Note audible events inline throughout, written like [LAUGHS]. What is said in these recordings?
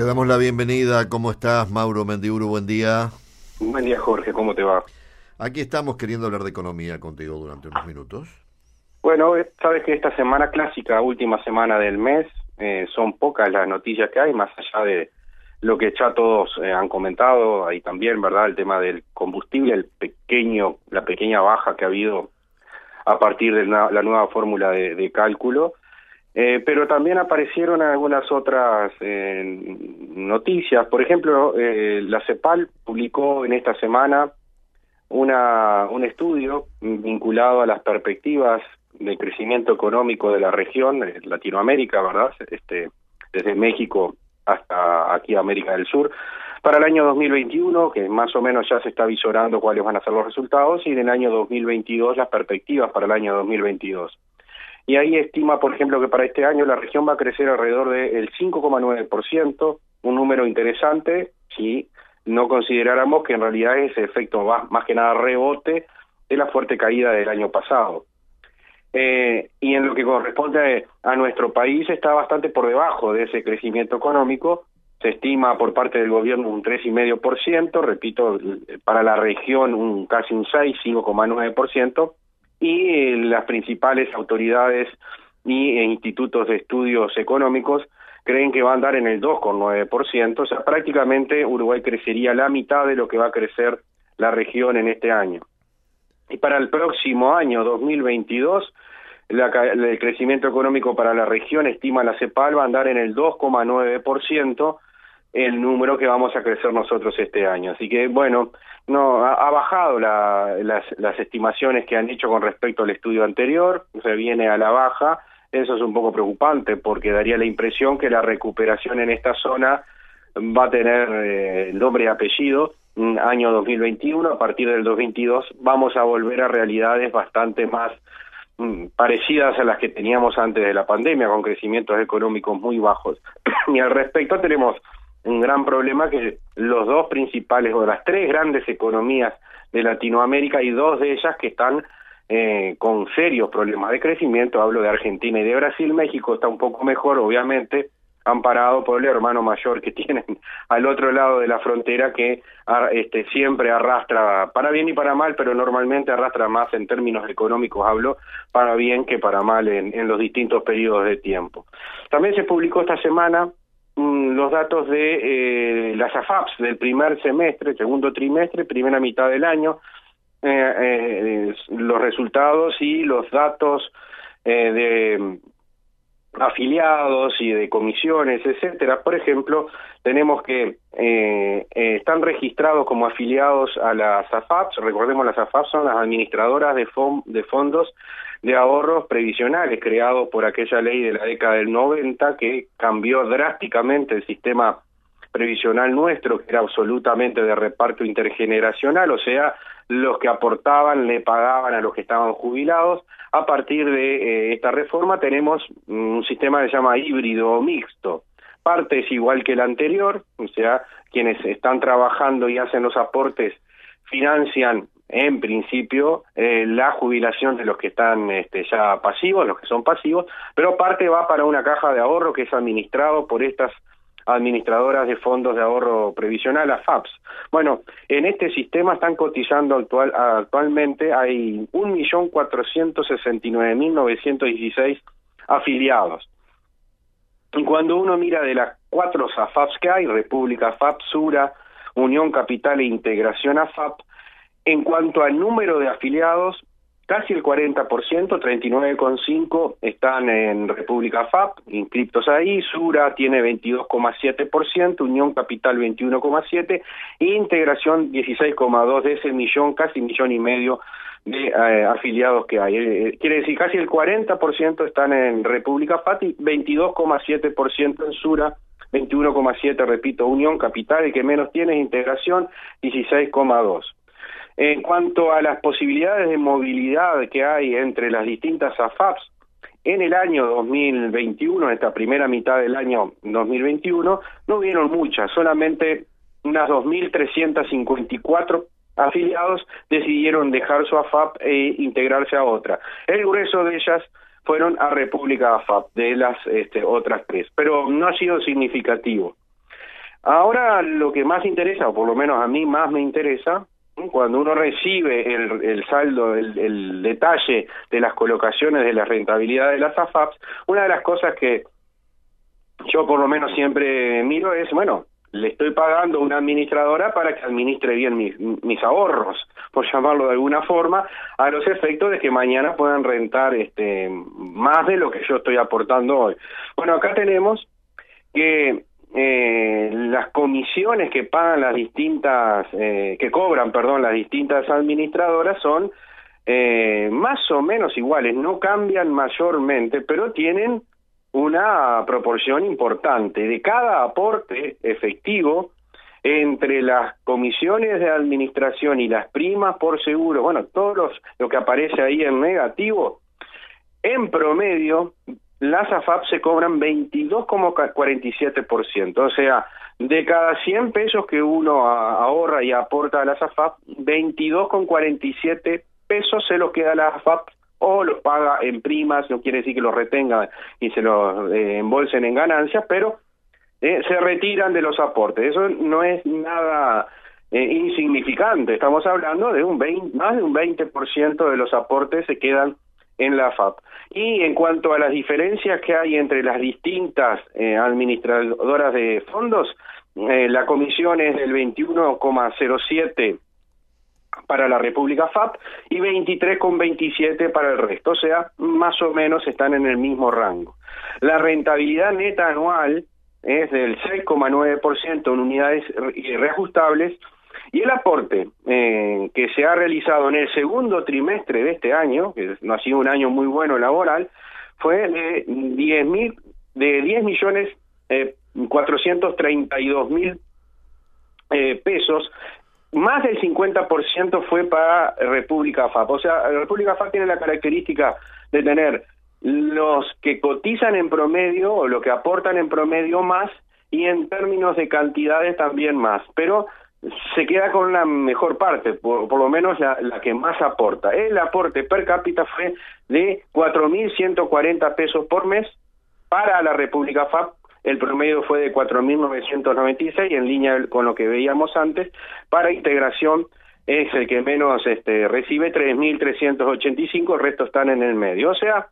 Te damos la bienvenida. ¿Cómo estás, Mauro Mendiuro? Buen día. Buen día, Jorge. ¿Cómo te va? Aquí estamos queriendo hablar de economía contigo durante unos minutos. Bueno, eh, sabes que esta semana clásica, última semana del mes, eh, son pocas las noticias que hay, más allá de lo que ya todos eh, han comentado, ahí también, ¿verdad? El tema del combustible, el pequeño, la pequeña baja que ha habido a partir de la, nueva fórmula de, cálculo. Eh, pero también aparecieron algunas otras eh, noticias. Por ejemplo, eh, la CEPAL publicó en esta semana una, un estudio vinculado a las perspectivas de crecimiento económico de la región, de Latinoamérica, ¿verdad? Este, desde México hasta aquí América del Sur, para el año 2021, que más o menos ya se está visorando cuáles van a ser los resultados, y en el año 2022 las perspectivas para el año 2022. Y ahí estima, por ejemplo, que para este año la región va a crecer alrededor del 5,9%, un número interesante si no consideráramos que en realidad es efecto más, más que nada rebote de la fuerte caída del año pasado. Eh, y en lo que corresponde a nuestro país está bastante por debajo de ese crecimiento económico. Se estima por parte del gobierno un 3,5%, repito, para la región un casi un 6, 5,9%, y eh, las principales autoridades y e institutos de estudios económicos creen que va a andar en el 2,9%, o sea, prácticamente Uruguay crecería la mitad de lo que va a crecer la región en este año. Y para el próximo año, 2022, el crecimiento económico para la región, estima la CEPAL, va a andar en el 2,9%, el número que vamos a crecer nosotros este año. Así que, bueno, no ha, bajado las, las estimaciones que han hecho con respecto al estudio anterior, se viene a la baja, eso es un poco preocupante porque daría la impresión que la recuperación en esta zona va a tener eh, nombre y apellido año 2021, a partir del 2022 vamos a volver a realidades bastante más mm, parecidas a las que teníamos antes de la pandemia, con crecimientos económicos muy bajos. [CLEARS THROAT] y al respecto tenemos un gran problema que los dos principales o las tres grandes economías de Latinoamérica y dos de ellas que están eh, con serios problemas de crecimiento, hablo de Argentina y de Brasil, México está un poco mejor, obviamente, amparado por el hermano mayor que [LAUGHS] tienen al otro lado de la frontera que este, siempre arrastra, para bien y para mal, pero normalmente arrastra más en términos económicos, hablo, para bien que para mal en, los distintos periodos de tiempo. También se publicó esta semana los datos de eh, las AFAPs del primer semestre, segundo trimestre, primera mitad del año, eh, eh, los resultados y los datos de afiliados y de comisiones, etcétera. Por ejemplo, tenemos que eh, eh, están registrados como afiliados a las AFAPs, recordemos las AFAPs son las administradoras de, de fondos de ahorros previsionales creados por aquella ley de la década del 90 que cambió drásticamente el sistema previsional nuestro, que era absolutamente de reparto intergeneracional, o sea, los que aportaban le pagaban a los que estaban jubilados. A partir de eh, esta reforma tenemos un sistema que se llama híbrido o mixto. Parte es igual que el anterior, o sea, quienes están trabajando y hacen los aportes financian en principio eh, la jubilación de los que están este, ya pasivos, los que son pasivos, pero parte va para una caja de ahorro que es administrado por estas administradoras de fondos de ahorro previsional, AFAPS. Bueno, en este sistema están cotizando actual, actualmente, hay 1.469.916 afiliados. Y cuando uno mira de las cuatro AFAPs que hay, República AFAP, Sura, Unión Capital e Integración AFAP, en cuanto al número de afiliados, Casi el 40%, 39,5% están en República FAP, inscriptos ahí, Sura tiene 22,7%, Unión Capital 21,7% e Integración 16,2% de ese millón, casi millón y medio de eh, afiliados que hay. Eh, eh, quiere decir, casi el 40% están en República FAT y 22,7% en Sura, 21,7% repito, Unión Capital, el que menos tiene es Integración, 16,2%. En cuanto a las posibilidades de movilidad que hay entre las distintas AFAPs, en el año 2021, en esta primera mitad del año 2021, no hubieron muchas, solamente unas 2.354 afiliados decidieron dejar su AFAP e integrarse a otra. El grueso de ellas fueron a República AFAP, de las este, otras tres, pero no ha sido significativo. Ahora lo que más interesa, o por lo menos a mí más me interesa, cuando uno recibe el, saldo, el, detalle de las colocaciones de la rentabilidad de las AFAPs, una de las cosas que yo por lo menos siempre miro es, bueno, le estoy pagando a una administradora para que administre bien mis, mis ahorros, por llamarlo de alguna forma, a los efectos de que mañana puedan rentar este más de lo que yo estoy aportando hoy. Bueno, acá tenemos que eh, comisiones que pagan las distintas, eh, que cobran, perdón, las distintas administradoras son eh, más o menos iguales, no cambian mayormente, pero tienen una proporción importante. De cada aporte efectivo entre las comisiones de administración y las primas por seguro, bueno, todo los, lo que aparece ahí en negativo, en promedio las AFAP se cobran 22,47%, o sea, de cada 100 pesos que uno ahorra y aporta a las AFAP, 22,47 pesos se los queda a las AFAP o los paga en primas, no quiere decir que los retenga y se los eh, embolsen en ganancias, pero eh, se retiran de los aportes. Eso no es nada eh, insignificante, estamos hablando de un 20, más de un 20% de los aportes se quedan en la FAP. Y en cuanto a las diferencias que hay entre las distintas eh, administradoras de fondos, eh, la comisión es del 21,07 para la República FAP y 23,27 para el resto, o sea, más o menos están en el mismo rango. La rentabilidad neta anual es del 6,9% en unidades reajustables y el aporte eh, que se ha realizado en el segundo trimestre de este año, que no ha sido un año muy bueno laboral, fue de 10 mil, de 10 millones eh, 432 mil eh, pesos, más del 50% fue para República FAP. O sea, República FAP tiene la característica de tener los que cotizan en promedio o lo que aportan en promedio más y en términos de cantidades también más, pero se queda con la mejor parte, por, lo menos la, la, que más aporta. El aporte per cápita fue de 4.140 pesos por mes para la República FAP, el promedio fue de 4.996 en línea con lo que veíamos antes, para integración es el que menos este, recibe 3.385, el resto están en el medio. O sea,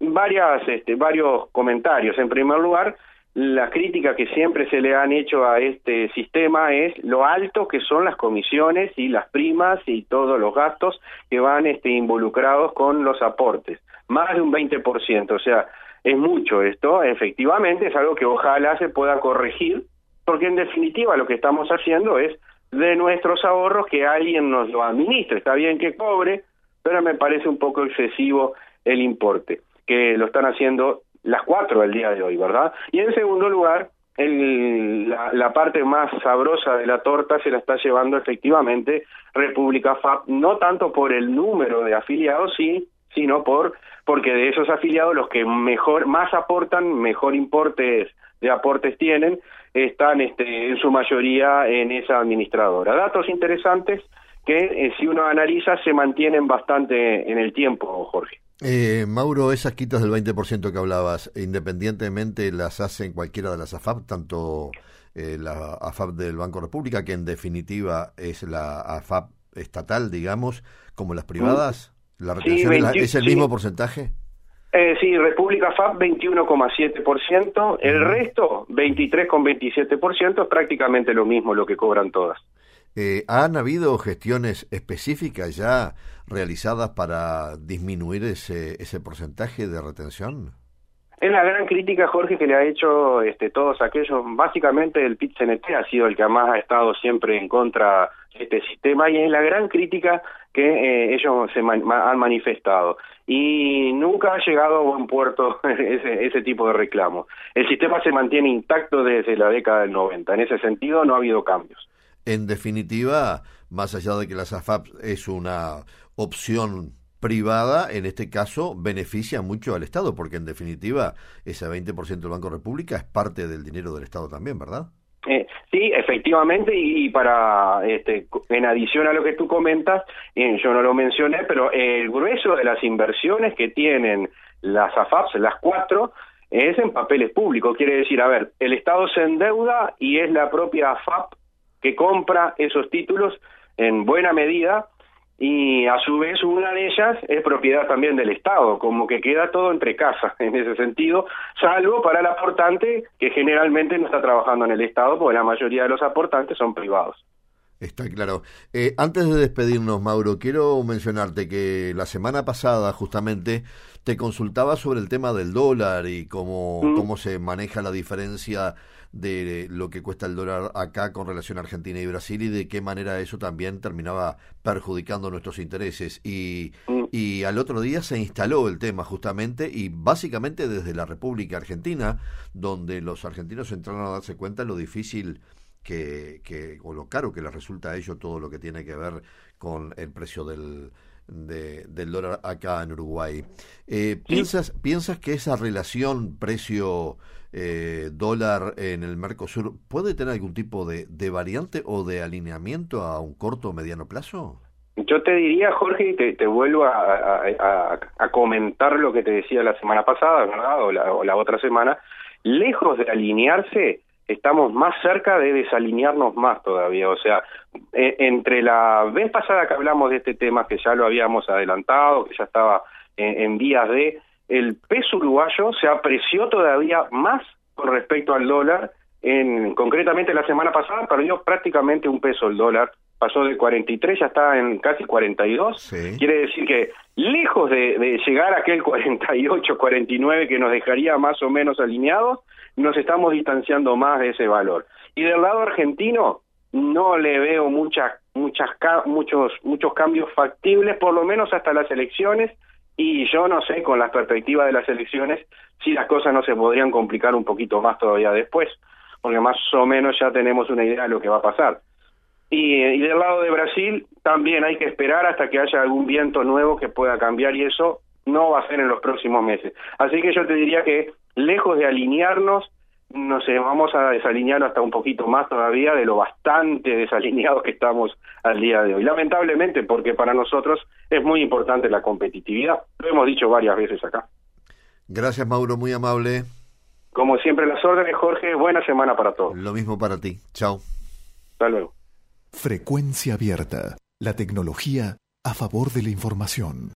varias, este, varios comentarios. En primer lugar, la crítica que siempre se le han hecho a este sistema es lo alto que son las comisiones y las primas y todos los gastos que van este, involucrados con los aportes, más de un 20%, o sea, es mucho esto, efectivamente es algo que ojalá se pueda corregir, porque en definitiva lo que estamos haciendo es de nuestros ahorros que alguien nos lo administre, está bien que cobre, pero me parece un poco excesivo el importe, que lo están haciendo las cuatro del día de hoy, ¿verdad? Y en segundo lugar, el, la, la, parte más sabrosa de la torta se la está llevando efectivamente República FAP, no tanto por el número de afiliados, sí, sino por porque de esos afiliados los que mejor más aportan, mejor importes de aportes tienen, están este, en su mayoría en esa administradora. Datos interesantes que eh, si uno analiza se mantienen bastante en el tiempo, Jorge. Eh, Mauro, esas quitas del 20% que hablabas, independientemente las hacen cualquiera de las AFAP, tanto eh, la AFAP del Banco República, que en definitiva es la AFAP estatal, digamos, como las privadas. ¿La retención sí, 20, es, el mismo porcentaje? Eh, sí, República FAP 21,7%, el uh -huh. resto 23,27%, es prácticamente lo mismo lo que cobran todas. Eh, ¿Han habido gestiones específicas ya realizadas para disminuir ese, ese porcentaje de retención? Es la gran crítica, Jorge, que le ha hecho este, todos aquellos. Básicamente, el PIT-CNT ha sido el que más ha estado siempre en contra de este sistema y es la gran crítica que eh, ellos se man han manifestado. Y nunca ha llegado a buen puerto [LAUGHS] ese, ese tipo de reclamo. El sistema se mantiene intacto desde la década del 90. En ese sentido, no ha habido cambios. En definitiva, más allá de que las AFAP es una opción privada, en este caso, beneficia mucho al Estado, porque en definitiva, ese 20% del Banco República es parte del dinero del Estado también, ¿verdad? Eh, sí, efectivamente, y, y, para, este, en adición a lo que tú comentas, eh, yo no lo mencioné, pero el grueso de las inversiones que tienen las AFAPs, las cuatro, es en papeles públicos. Quiere decir, a ver, el Estado se endeuda y es la propia AFAP que compra esos títulos en buena medida y a su vez una de ellas es propiedad también del Estado, como que queda todo entre casas [LAUGHS] en ese sentido, salvo para el aportante que generalmente no está trabajando en el Estado, porque la mayoría de los aportantes son privados. Está claro. Eh, antes de despedirnos, Mauro, quiero mencionarte que la semana pasada justamente te consultaba sobre el tema del dólar y cómo, mm. cómo se maneja la diferencia de lo que cuesta el dólar acá con relación a Argentina y Brasil y de qué manera eso también terminaba perjudicando nuestros intereses. Y, mm. y al otro día se instaló el tema justamente y básicamente desde la República Argentina, donde los argentinos entraron a darse cuenta de lo difícil que, que, o lo caro que les resulta a ellos todo lo que tiene que ver con el precio del, del dólar acá en Uruguay. Eh, ¿piensas, ¿Piensas que esa relación precio eh, dólar en el Mercosur puede tener algún tipo de, variante o de alineamiento a un corto o mediano plazo? Yo te diría, Jorge, y te, vuelvo a, a, comentar lo que te decía la semana pasada, ¿verdad? O la, o la otra semana, lejos de alinearse, estamos más cerca de desalinearnos más todavía. O sea, e, entre la vez pasada que hablamos de este tema, que ya lo habíamos adelantado, que ya estaba en, vías de, el peso uruguayo se apreció todavía más con respecto al dólar. En, concretamente la semana pasada perdió prácticamente un peso el dólar, pasó de 43, ya está en casi 42. Quiere decir que lejos de, de llegar a aquel [LAUGHS] 48, 49 que nos dejaría más o menos alineados, nos estamos distanciando más de ese valor. Y del lado argentino no le veo muchas muchas muchos muchos cambios factibles por lo menos hasta las elecciones y yo no sé con la perspectiva de las elecciones si las cosas no se podrían complicar un poquito más todavía después, porque más o menos ya tenemos una idea de lo que va a pasar. Y, y del lado de Brasil también hay que esperar hasta que haya algún viento nuevo que pueda cambiar y eso no va a ser en los próximos meses. Así que yo te diría que lejos de alinearnos, no sé, vamos a desalinear hasta un poquito más todavía de lo bastante desalineados que estamos al día de hoy. Lamentablemente, porque para nosotros es muy importante la competitividad. Lo hemos dicho varias veces acá. Gracias, Mauro, muy amable. Como siempre, las órdenes, Jorge. Buena semana para todos. Lo mismo para ti. Chao. Hasta luego. Frecuencia abierta. La tecnología a favor de la información.